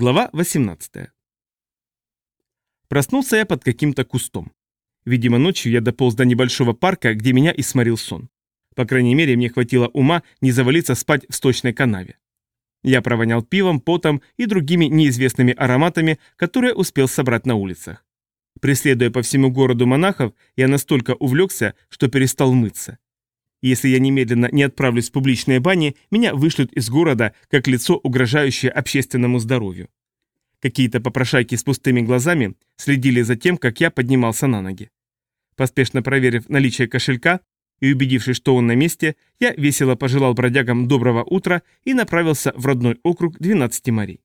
Глава 18. Проснулся я под каким-то кустом. Видимо, ночью я дополз до небольшого парка, где меня и сморил сон. По крайней мере, мне хватило ума не завалиться спать в сточной канаве. Я провонял пивом, потом и другими неизвестными ароматами, которые успел собрать на улицах. Преследуя по всему городу монахов, я настолько увлекся, что перестал мыться. Если я немедленно не отправлюсь в публичные бани, меня вышлют из города как лицо, угрожающее общественному здоровью. Какие-то попрошайки с пустыми глазами следили за тем, как я поднимался на ноги. Поспешно проверив наличие кошелька и убедившись, что он на месте, я весело пожелал бродягам доброго утра и направился в родной округ 12 морей.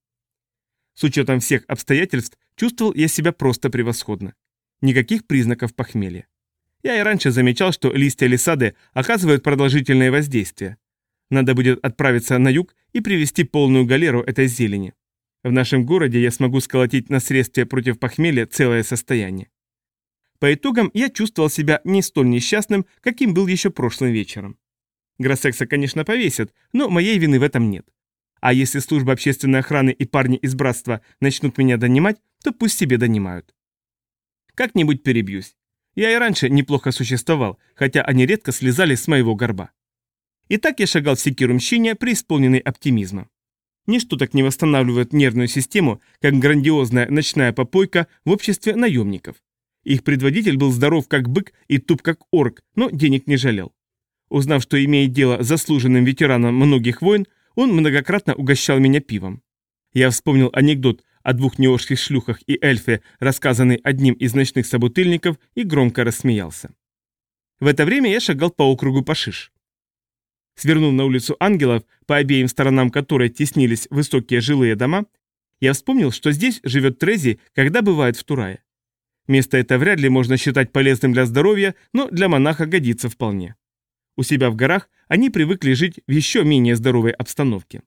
С учетом всех обстоятельств чувствовал я себя просто превосходно. Никаких признаков похмелья. Я и раньше замечал, что листья лисады оказывают продолжительное воздействие. Надо будет отправиться на юг и привести полную галеру этой зелени. В нашем городе я смогу сколотить на средстве против похмелья целое состояние. По итогам я чувствовал себя не столь несчастным, каким был еще прошлым вечером. Гроссекса, конечно, повесят, но моей вины в этом нет. А если служба общественной охраны и парни из братства начнут меня донимать, то пусть себе донимают. Как-нибудь перебьюсь. Я и раньше неплохо существовал, хотя они редко слезали с моего горба. И так я шагал в секирумщине, преисполненный оптимизма. Ничто так не восстанавливает нервную систему, как грандиозная ночная попойка в обществе наемников. Их предводитель был здоров как бык и туп как орк, но денег не жалел. Узнав, что имеет дело с заслуженным ветераном многих войн, он многократно угощал меня пивом. Я вспомнил анекдот о двух неорских шлюхах и эльфе, рассказанный одним из ночных собутыльников, и громко рассмеялся. В это время я шагал по округу Пашиш. Свернув на улицу ангелов, по обеим сторонам которой теснились высокие жилые дома, я вспомнил, что здесь живет Трези, когда бывает в Турае. Место это вряд ли можно считать полезным для здоровья, но для монаха годится вполне. У себя в горах они привыкли жить в еще менее здоровой обстановке.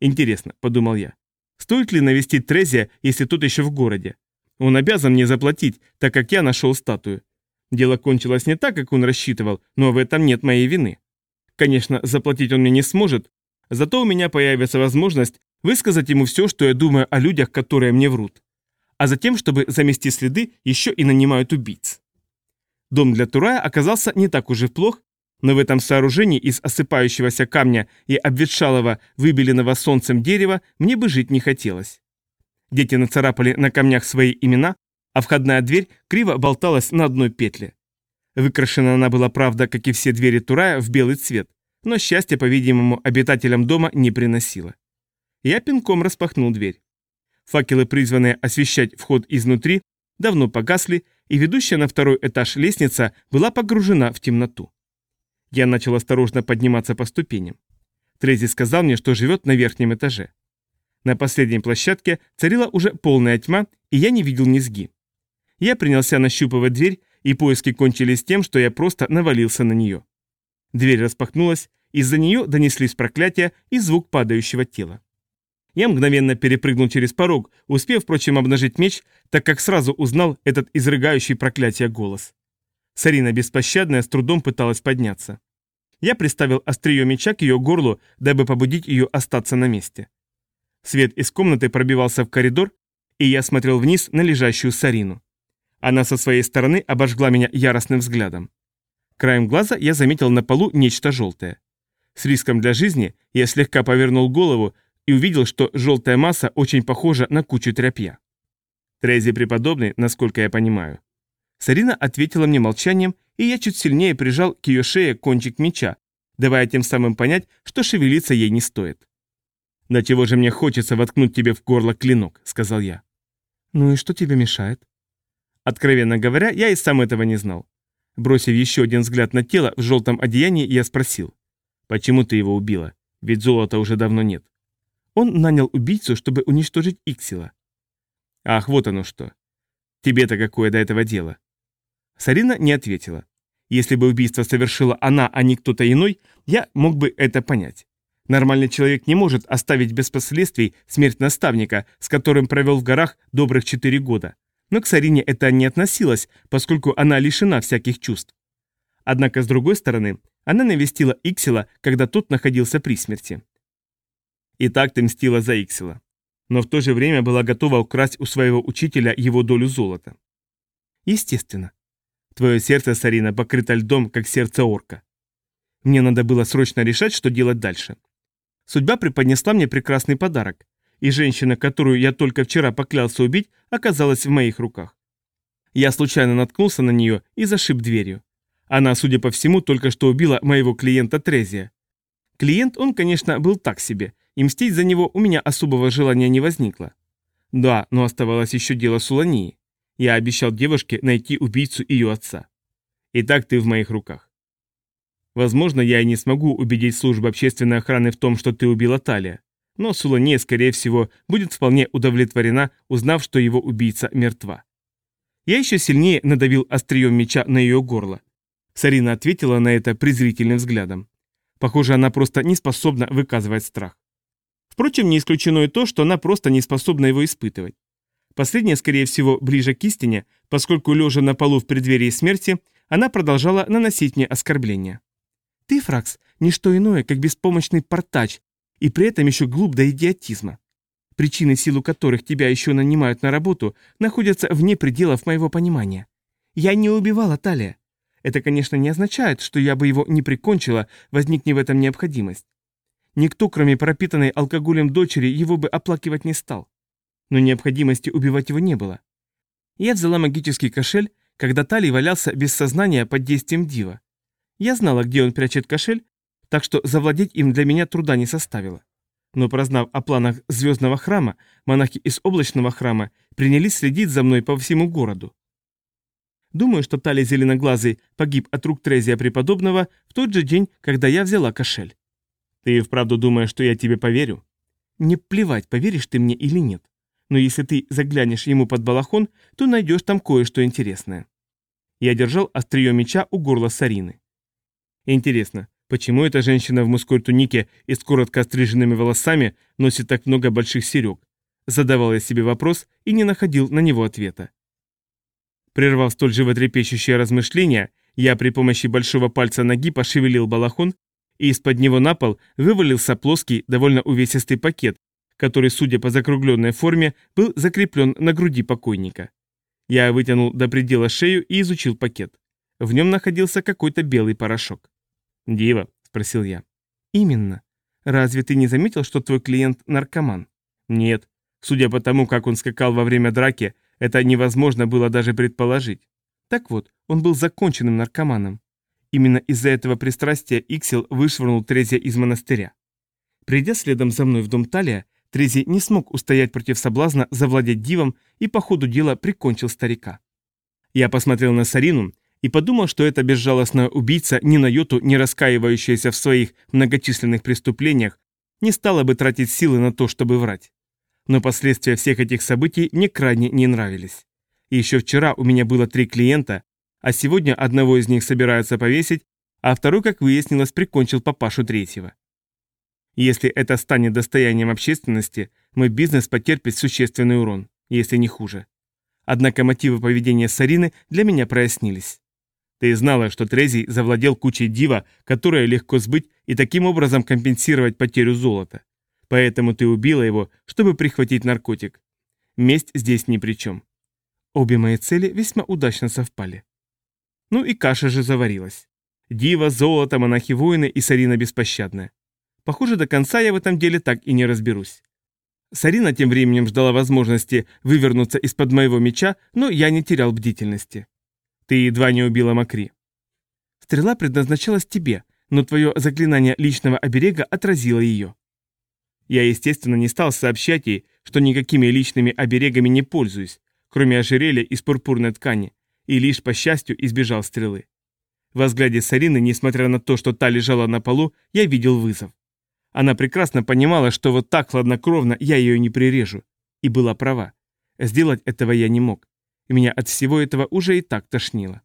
Интересно, подумал я, Стоит ли навестить Трезия, если тот еще в городе? Он обязан мне заплатить, так как я нашел статую. Дело кончилось не так, как он рассчитывал, но в этом нет моей вины. Конечно, заплатить он мне не сможет, зато у меня появится возможность высказать ему все, что я думаю о людях, которые мне врут. А затем, чтобы замести следы, еще и нанимают убийц. Дом для Турая оказался не так уж и плох, но в этом сооружении из осыпающегося камня и обветшалого, выбеленного солнцем дерева мне бы жить не хотелось. Дети нацарапали на камнях свои имена, а входная дверь криво болталась на одной петле. Выкрашена она была, правда, как и все двери Турая, в белый цвет, но счастье, по-видимому, обитателям дома не приносило. Я пинком распахнул дверь. Факелы, призванные освещать вход изнутри, давно погасли, и ведущая на второй этаж лестница была погружена в темноту. Я начал осторожно подниматься по ступеням. Трези сказал мне, что живет на верхнем этаже. На последней площадке царила уже полная тьма, и я не видел низги. Я принялся нащупывать дверь, и поиски кончились тем, что я просто навалился на нее. Дверь распахнулась, из-за нее донеслись проклятия и звук падающего тела. Я мгновенно перепрыгнул через порог, успев, впрочем, обнажить меч, так как сразу узнал этот изрыгающий проклятие голос. Сарина беспощадная с трудом пыталась подняться. Я приставил острие меча к ее горлу, дабы побудить ее остаться на месте. Свет из комнаты пробивался в коридор, и я смотрел вниз на лежащую Сарину. Она со своей стороны обожгла меня яростным взглядом. Краем глаза я заметил на полу нечто желтое. С риском для жизни я слегка повернул голову и увидел, что желтая масса очень похожа на кучу тряпья. Трези преподобный, насколько я понимаю. Сарина ответила мне молчанием, и я чуть сильнее прижал к ее шее кончик меча, давая тем самым понять, что шевелиться ей не стоит. «Да чего же мне хочется воткнуть тебе в горло клинок», — сказал я. «Ну и что тебе мешает?» Откровенно говоря, я и сам этого не знал. Бросив еще один взгляд на тело в желтом одеянии, я спросил. «Почему ты его убила? Ведь золота уже давно нет». Он нанял убийцу, чтобы уничтожить Иксила. «Ах, вот оно что. Тебе-то какое до этого дело?» Сарина не ответила. Если бы убийство совершила она, а не кто-то иной, я мог бы это понять. Нормальный человек не может оставить без последствий смерть наставника, с которым провел в горах добрых четыре года. Но к Сарине это не относилось, поскольку она лишена всяких чувств. Однако, с другой стороны, она навестила Иксила, когда тот находился при смерти. И так ты мстила за Иксила. но в то же время была готова украсть у своего учителя его долю золота. Естественно. Твое сердце, Сарина, покрыто льдом, как сердце орка. Мне надо было срочно решать, что делать дальше. Судьба преподнесла мне прекрасный подарок, и женщина, которую я только вчера поклялся убить, оказалась в моих руках. Я случайно наткнулся на нее и зашиб дверью. Она, судя по всему, только что убила моего клиента Трезия. Клиент он, конечно, был так себе, и мстить за него у меня особого желания не возникло. Да, но оставалось еще дело Сулании. Я обещал девушке найти убийцу ее отца. Итак, ты в моих руках. Возможно, я и не смогу убедить службу общественной охраны в том, что ты убила Талия. Но Сулания, скорее всего, будет вполне удовлетворена, узнав, что его убийца мертва. Я еще сильнее надавил острием меча на ее горло. Сарина ответила на это презрительным взглядом. Похоже, она просто не способна выказывать страх. Впрочем, не исключено и то, что она просто не способна его испытывать. Последнее, скорее всего, ближе к истине, поскольку, лежа на полу в преддверии смерти, она продолжала наносить мне оскорбления. «Ты, Фракс, не что иное, как беспомощный портач, и при этом еще глуп до идиотизма. Причины, силу которых тебя еще нанимают на работу, находятся вне пределов моего понимания. Я не убивала Талия. Это, конечно, не означает, что я бы его не прикончила, возникне в этом необходимость. Никто, кроме пропитанной алкоголем дочери, его бы оплакивать не стал но необходимости убивать его не было. Я взяла магический кошель, когда Талий валялся без сознания под действием дива. Я знала, где он прячет кошель, так что завладеть им для меня труда не составило. Но прознав о планах Звездного храма, монахи из Облачного храма принялись следить за мной по всему городу. Думаю, что Талий Зеленоглазый погиб от рук Трезия Преподобного в тот же день, когда я взяла кошель. Ты вправду думаешь, что я тебе поверю? Не плевать, поверишь ты мне или нет но если ты заглянешь ему под балахон, то найдешь там кое-что интересное. Я держал острие меча у горла Сарины. Интересно, почему эта женщина в мужской тунике и с коротко остриженными волосами носит так много больших серег? Задавал я себе вопрос и не находил на него ответа. Прервав столь животрепещущее размышление, я при помощи большого пальца ноги пошевелил балахон, и из-под него на пол вывалился плоский, довольно увесистый пакет, который, судя по закругленной форме, был закреплен на груди покойника. Я вытянул до предела шею и изучил пакет. В нем находился какой-то белый порошок. «Дива?» – спросил я. «Именно. Разве ты не заметил, что твой клиент наркоман?» «Нет. Судя по тому, как он скакал во время драки, это невозможно было даже предположить. Так вот, он был законченным наркоманом. Именно из-за этого пристрастия Иксел вышвырнул Трезия из монастыря. Придя следом за мной в дом Талия, Трези не смог устоять против соблазна завладеть дивом и по ходу дела прикончил старика. Я посмотрел на Сарину и подумал, что эта безжалостная убийца, ни на йоту не раскаивающаяся в своих многочисленных преступлениях, не стала бы тратить силы на то, чтобы врать. Но последствия всех этих событий мне крайне не нравились. И еще вчера у меня было три клиента, а сегодня одного из них собираются повесить, а второй, как выяснилось, прикончил папашу третьего. Если это станет достоянием общественности, мой бизнес потерпит существенный урон, если не хуже. Однако мотивы поведения Сарины для меня прояснились. Ты знала, что Трезий завладел кучей дива, которая легко сбыть и таким образом компенсировать потерю золота. Поэтому ты убила его, чтобы прихватить наркотик. Месть здесь ни при чем. Обе мои цели весьма удачно совпали. Ну и каша же заварилась. Дива, золото, монахи-воины и Сарина беспощадная. Похоже, до конца я в этом деле так и не разберусь. Сарина тем временем ждала возможности вывернуться из-под моего меча, но я не терял бдительности. Ты едва не убила Макри. Стрела предназначалась тебе, но твое заклинание личного оберега отразило ее. Я, естественно, не стал сообщать ей, что никакими личными оберегами не пользуюсь, кроме ожерелья из пурпурной ткани, и лишь, по счастью, избежал стрелы. Во взгляде Сарины, несмотря на то, что та лежала на полу, я видел вызов. Она прекрасно понимала, что вот так хладнокровно я ее не прирежу. И была права. Сделать этого я не мог. Меня от всего этого уже и так тошнило.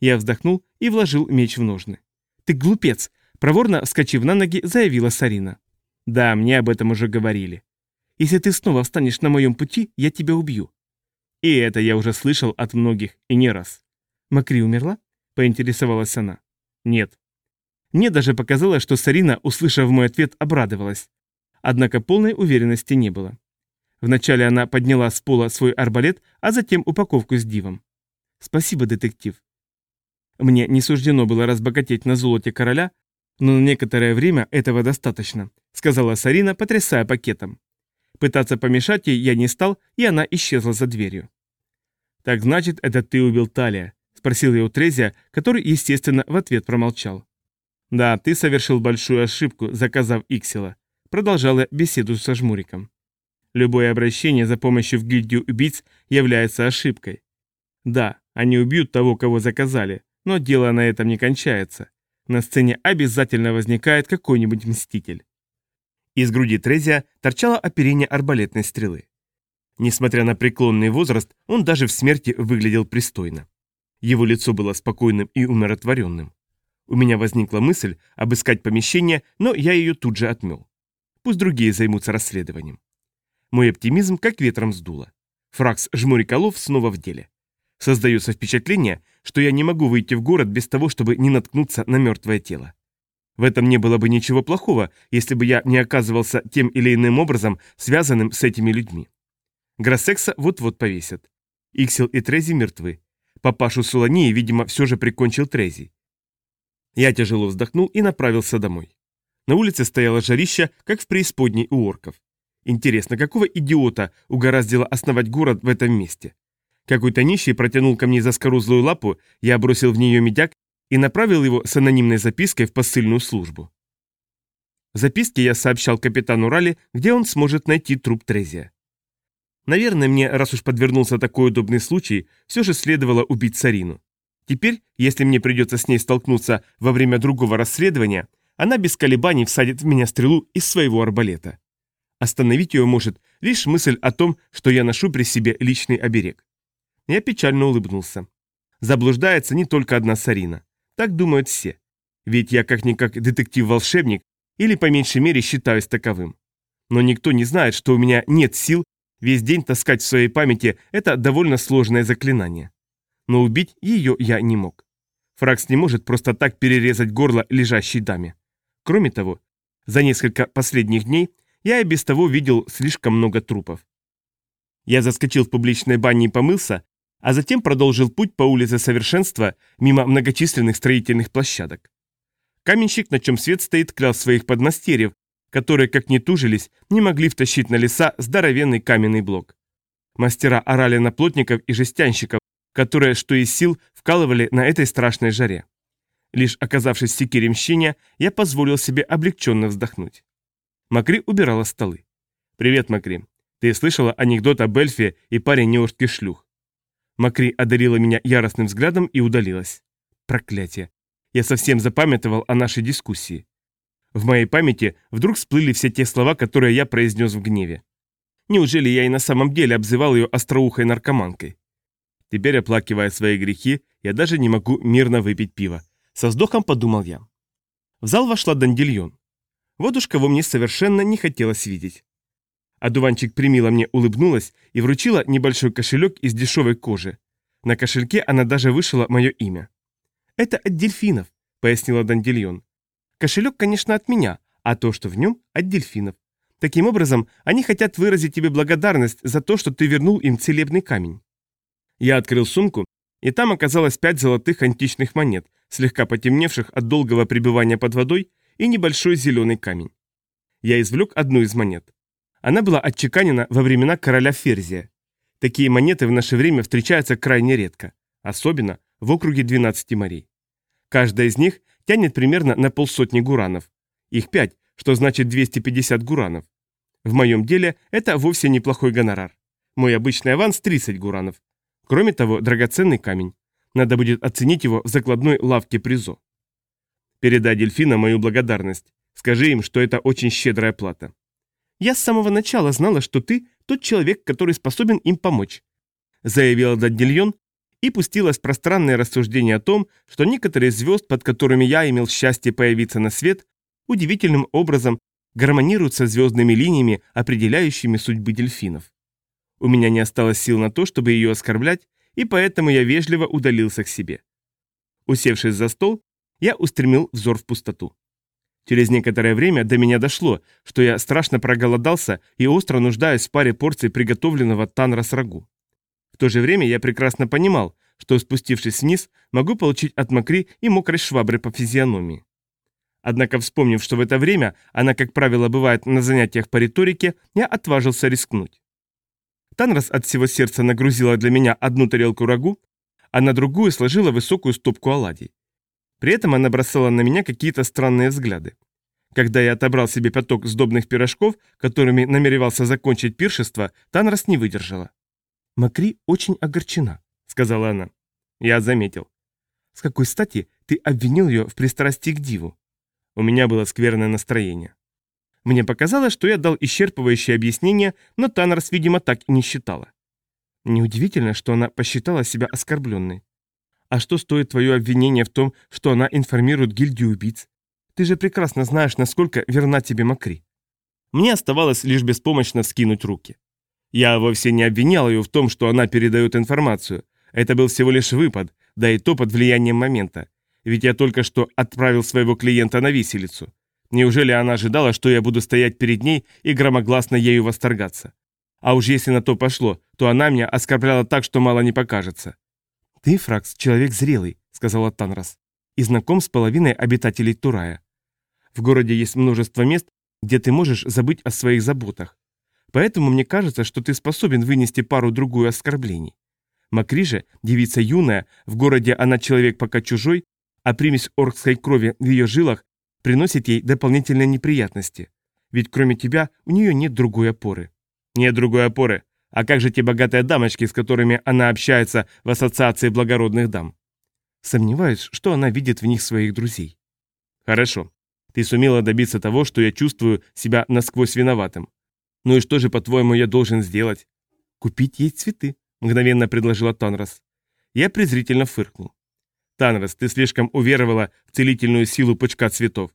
Я вздохнул и вложил меч в ножны. «Ты глупец!» Проворно, вскочив на ноги, заявила Сарина. «Да, мне об этом уже говорили. Если ты снова встанешь на моем пути, я тебя убью». И это я уже слышал от многих и не раз. «Макри умерла?» — поинтересовалась она. «Нет, мне даже показалось, что Сарина, услышав мой ответ, обрадовалась. Однако полной уверенности не было. Вначале она подняла с пола свой арбалет, а затем упаковку с дивом. «Спасибо, детектив». Мне не суждено было разбогатеть на золоте короля, но на некоторое время этого достаточно, сказала Сарина, потрясая пакетом. Пытаться помешать ей я не стал, и она исчезла за дверью. «Так значит, это ты убил Талия?» – спросил его Трезия, который, естественно, в ответ промолчал. «Да, ты совершил большую ошибку, заказав Иксела», – продолжала беседу со Жмуриком. «Любое обращение за помощью в гильдию убийц является ошибкой. Да, они убьют того, кого заказали, но дело на этом не кончается. На сцене обязательно возникает какой-нибудь мститель». Из груди Трезия торчало оперение арбалетной стрелы. Несмотря на преклонный возраст, он даже в смерти выглядел пристойно. Его лицо было спокойным и умиротворенным. У меня возникла мысль обыскать помещение, но я ее тут же отмел. Пусть другие займутся расследованием. Мой оптимизм как ветром сдуло. Фракс Жмуриколов снова в деле. Создается впечатление, что я не могу выйти в город без того, чтобы не наткнуться на мертвое тело. В этом не было бы ничего плохого, если бы я не оказывался тем или иным образом связанным с этими людьми. Гроссекса вот-вот повесят. Иксел и Трези мертвы. Папашу Сулании, видимо, все же прикончил Трези. Я тяжело вздохнул и направился домой. На улице стояло жарище, как в преисподней у орков. Интересно, какого идиота угораздило основать город в этом месте? Какой-то нищий протянул ко мне заскорузлую лапу, я бросил в нее медяк и направил его с анонимной запиской в посыльную службу. В записке я сообщал капитану Ралли, где он сможет найти труп Трезия. Наверное, мне, раз уж подвернулся такой удобный случай, все же следовало убить Сарину. Теперь, если мне придется с ней столкнуться во время другого расследования, она без колебаний всадит в меня стрелу из своего арбалета. Остановить ее может лишь мысль о том, что я ношу при себе личный оберег. Я печально улыбнулся. Заблуждается не только одна Сарина. Так думают все. Ведь я как-никак детектив-волшебник, или по меньшей мере считаюсь таковым. Но никто не знает, что у меня нет сил Весь день таскать в своей памяти – это довольно сложное заклинание. Но убить ее я не мог. Фракс не может просто так перерезать горло лежащей даме. Кроме того, за несколько последних дней я и без того видел слишком много трупов. Я заскочил в публичной бане и помылся, а затем продолжил путь по улице Совершенства мимо многочисленных строительных площадок. Каменщик, на чем свет стоит, клял своих подмастерьев, которые, как ни тужились, не могли втащить на леса здоровенный каменный блок. Мастера орали на плотников и жестянщиков, которые, что из сил, вкалывали на этой страшной жаре. Лишь оказавшись в секире мщения, я позволил себе облегченно вздохнуть. Макри убирала столы. «Привет, Макри. Ты слышала анекдот об эльфе и паре неортки шлюх?» Макри одарила меня яростным взглядом и удалилась. Проклятие. Я совсем запамятовал о нашей дискуссии. В моей памяти вдруг всплыли все те слова, которые я произнес в гневе. Неужели я и на самом деле обзывал ее остроухой наркоманкой? Теперь, оплакивая свои грехи, я даже не могу мирно выпить пиво. Со вздохом подумал я. В зал вошла Дандильон. Вот уж кого мне совершенно не хотелось видеть. Одуванчик примила мне улыбнулась и вручила небольшой кошелек из дешевой кожи. На кошельке она даже вышила мое имя. «Это от дельфинов», — пояснила Дандильон. Кошелек, конечно, от меня, а то, что в нем, от дельфинов. Таким образом, они хотят выразить тебе благодарность за то, что ты вернул им целебный камень. Я открыл сумку, и там оказалось пять золотых античных монет, слегка потемневших от долгого пребывания под водой, и небольшой зеленый камень. Я извлек одну из монет. Она была отчеканена во времена короля Ферзия. Такие монеты в наше время встречаются крайне редко, особенно в округе 12 морей. Каждая из них тянет примерно на полсотни гуранов. Их пять, что значит 250 гуранов. В моем деле это вовсе неплохой гонорар. Мой обычный аванс 30 гуранов. Кроме того, драгоценный камень. Надо будет оценить его в закладной лавке Призо. Передай дельфинам мою благодарность. Скажи им, что это очень щедрая плата. Я с самого начала знала, что ты тот человек, который способен им помочь. Заявила Дадильон, и пустилась в пространное рассуждение о том, что некоторые звезд, под которыми я имел счастье появиться на свет, удивительным образом гармонируют со звездными линиями, определяющими судьбы дельфинов. У меня не осталось сил на то, чтобы ее оскорблять, и поэтому я вежливо удалился к себе. Усевшись за стол, я устремил взор в пустоту. Через некоторое время до меня дошло, что я страшно проголодался и остро нуждаюсь в паре порций приготовленного танрас рагу. В то же время я прекрасно понимал, что спустившись вниз, могу получить от Макри и мокрой швабры по физиономии. Однако, вспомнив, что в это время она, как правило, бывает на занятиях по риторике, я отважился рискнуть. Танрас от всего сердца нагрузила для меня одну тарелку рагу, а на другую сложила высокую стопку оладий. При этом она бросала на меня какие-то странные взгляды. Когда я отобрал себе пяток сдобных пирожков, которыми намеревался закончить пиршество, Танрас не выдержала. «Макри очень огорчена», — сказала она. Я заметил. «С какой стати ты обвинил ее в пристрастии к диву?» У меня было скверное настроение. Мне показалось, что я дал исчерпывающее объяснение, но Танрас, видимо, так и не считала. Неудивительно, что она посчитала себя оскорбленной. А что стоит твое обвинение в том, что она информирует гильдию убийц? Ты же прекрасно знаешь, насколько верна тебе Макри. Мне оставалось лишь беспомощно вскинуть руки. Я вовсе не обвинял ее в том, что она передает информацию. Это был всего лишь выпад, да и то под влиянием момента. Ведь я только что отправил своего клиента на виселицу. Неужели она ожидала, что я буду стоять перед ней и громогласно ею восторгаться? А уж если на то пошло, то она меня оскорбляла так, что мало не покажется. «Ты, Фракс, человек зрелый», — сказала Танрас, — «и знаком с половиной обитателей Турая. В городе есть множество мест, где ты можешь забыть о своих заботах. Поэтому мне кажется, что ты способен вынести пару-другую оскорблений. Макри же, девица юная, в городе она человек пока чужой, а примесь оркской крови в ее жилах приносит ей дополнительные неприятности. Ведь кроме тебя у нее нет другой опоры. Нет другой опоры. А как же те богатые дамочки, с которыми она общается в ассоциации благородных дам? Сомневаюсь, что она видит в них своих друзей. Хорошо. Ты сумела добиться того, что я чувствую себя насквозь виноватым. Ну и что же, по-твоему, я должен сделать? Купить ей цветы, мгновенно предложила Танрос. Я презрительно фыркнул. Танрос, ты слишком уверовала в целительную силу пучка цветов.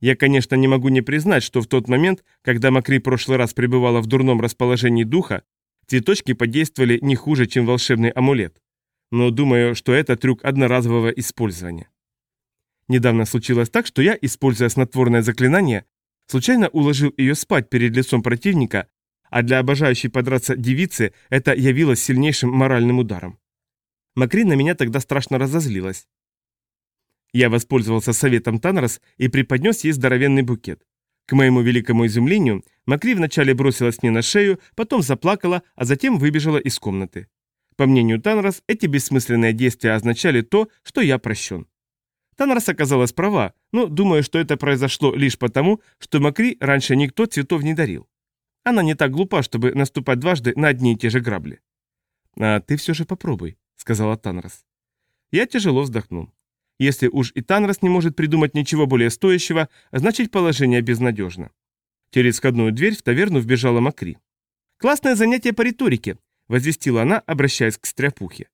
Я, конечно, не могу не признать, что в тот момент, когда Макри прошлый раз пребывала в дурном расположении духа, Цветочки подействовали не хуже, чем волшебный амулет. Но думаю, что это трюк одноразового использования. Недавно случилось так, что я, используя снотворное заклинание, случайно уложил ее спать перед лицом противника, а для обожающей подраться девицы это явилось сильнейшим моральным ударом. Макри на меня тогда страшно разозлилась. Я воспользовался советом Танрос и преподнес ей здоровенный букет. К моему великому изумлению, Макри вначале бросилась мне на шею, потом заплакала, а затем выбежала из комнаты. По мнению Танрос, эти бессмысленные действия означали то, что я прощен. Танрос оказалась права, но думаю, что это произошло лишь потому, что Макри раньше никто цветов не дарил. Она не так глупа, чтобы наступать дважды на одни и те же грабли. «А ты все же попробуй», — сказала Танрос. Я тяжело вздохнул. Если уж и Танрос не может придумать ничего более стоящего, значит положение безнадежно. Через входную дверь в таверну вбежала Макри. «Классное занятие по риторике», — возвестила она, обращаясь к стряпухе.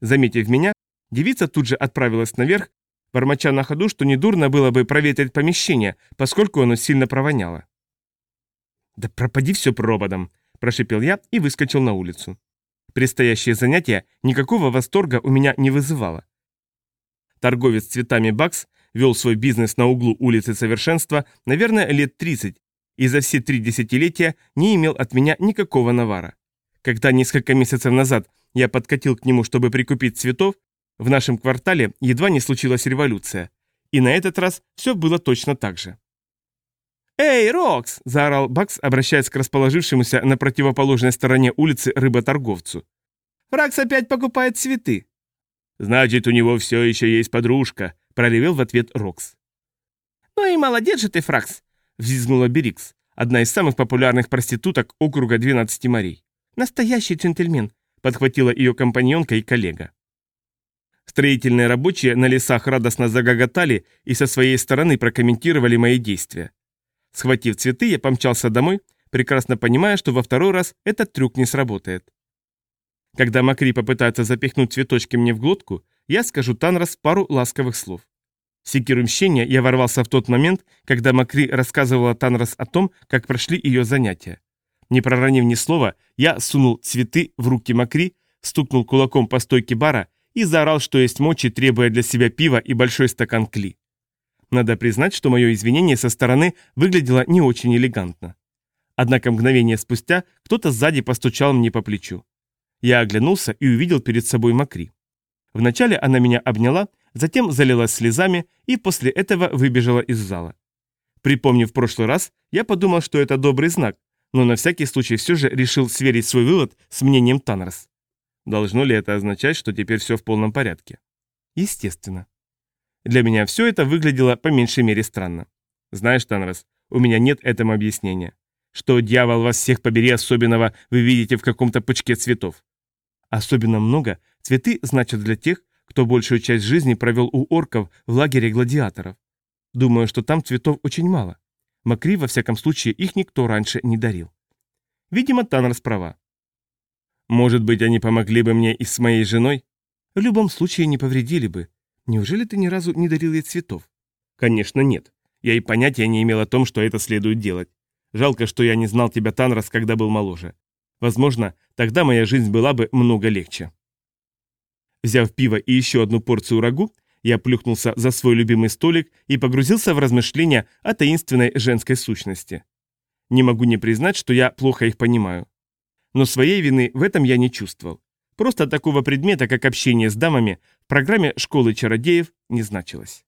Заметив меня, девица тут же отправилась наверх, бормоча на ходу, что недурно было бы проветрить помещение, поскольку оно сильно провоняло. «Да пропади все проводом», – прошипел я и выскочил на улицу. Предстоящее занятие никакого восторга у меня не вызывало. Торговец цветами Бакс вел свой бизнес на углу улицы Совершенства, наверное, лет 30, и за все три десятилетия не имел от меня никакого навара. Когда несколько месяцев назад я подкатил к нему, чтобы прикупить цветов, в нашем квартале едва не случилась революция. И на этот раз все было точно так же. «Эй, Рокс!» – заорал Бакс, обращаясь к расположившемуся на противоположной стороне улицы рыботорговцу. «Фракс опять покупает цветы!» «Значит, у него все еще есть подружка», — проревел в ответ Рокс. «Ну и молодец же ты, Фракс!» — взвизгнула Берикс, одна из самых популярных проституток округа 12 морей. «Настоящий джентльмен», — подхватила ее компаньонка и коллега. Строительные рабочие на лесах радостно загоготали и со своей стороны прокомментировали мои действия. Схватив цветы, я помчался домой, прекрасно понимая, что во второй раз этот трюк не сработает. Когда Макри попытается запихнуть цветочки мне в глотку, я скажу Танрос пару ласковых слов. Секиру мщения я ворвался в тот момент, когда Макри рассказывала Танрос о том, как прошли ее занятия. Не проронив ни слова, я сунул цветы в руки Макри, стукнул кулаком по стойке бара и заорал, что есть мочи, требуя для себя пива и большой стакан кли. Надо признать, что мое извинение со стороны выглядело не очень элегантно. Однако мгновение спустя кто-то сзади постучал мне по плечу. Я оглянулся и увидел перед собой Макри. Вначале она меня обняла, затем залилась слезами и после этого выбежала из зала. Припомнив прошлый раз, я подумал, что это добрый знак, но на всякий случай все же решил сверить свой вывод с мнением Танрос. Должно ли это означать, что теперь все в полном порядке? Естественно. Для меня все это выглядело по меньшей мере странно. Знаешь, Танрос, у меня нет этому объяснения. Что, дьявол, вас всех побери особенного, вы видите в каком-то пучке цветов? Особенно много цветы значат для тех, кто большую часть жизни провел у орков в лагере гладиаторов. Думаю, что там цветов очень мало. Макри, во всяком случае, их никто раньше не дарил. Видимо, Танрос права. Может быть, они помогли бы мне и с моей женой? В любом случае не повредили бы. Неужели ты ни разу не дарил ей цветов? Конечно, нет. Я и понятия не имел о том, что это следует делать. Жалко, что я не знал тебя, Танрос, когда был моложе. Возможно, тогда моя жизнь была бы много легче. Взяв пиво и еще одну порцию рагу, я плюхнулся за свой любимый столик и погрузился в размышления о таинственной женской сущности. Не могу не признать, что я плохо их понимаю. Но своей вины в этом я не чувствовал. Просто такого предмета, как общение с дамами, программе «Школы чародеев» не значилось.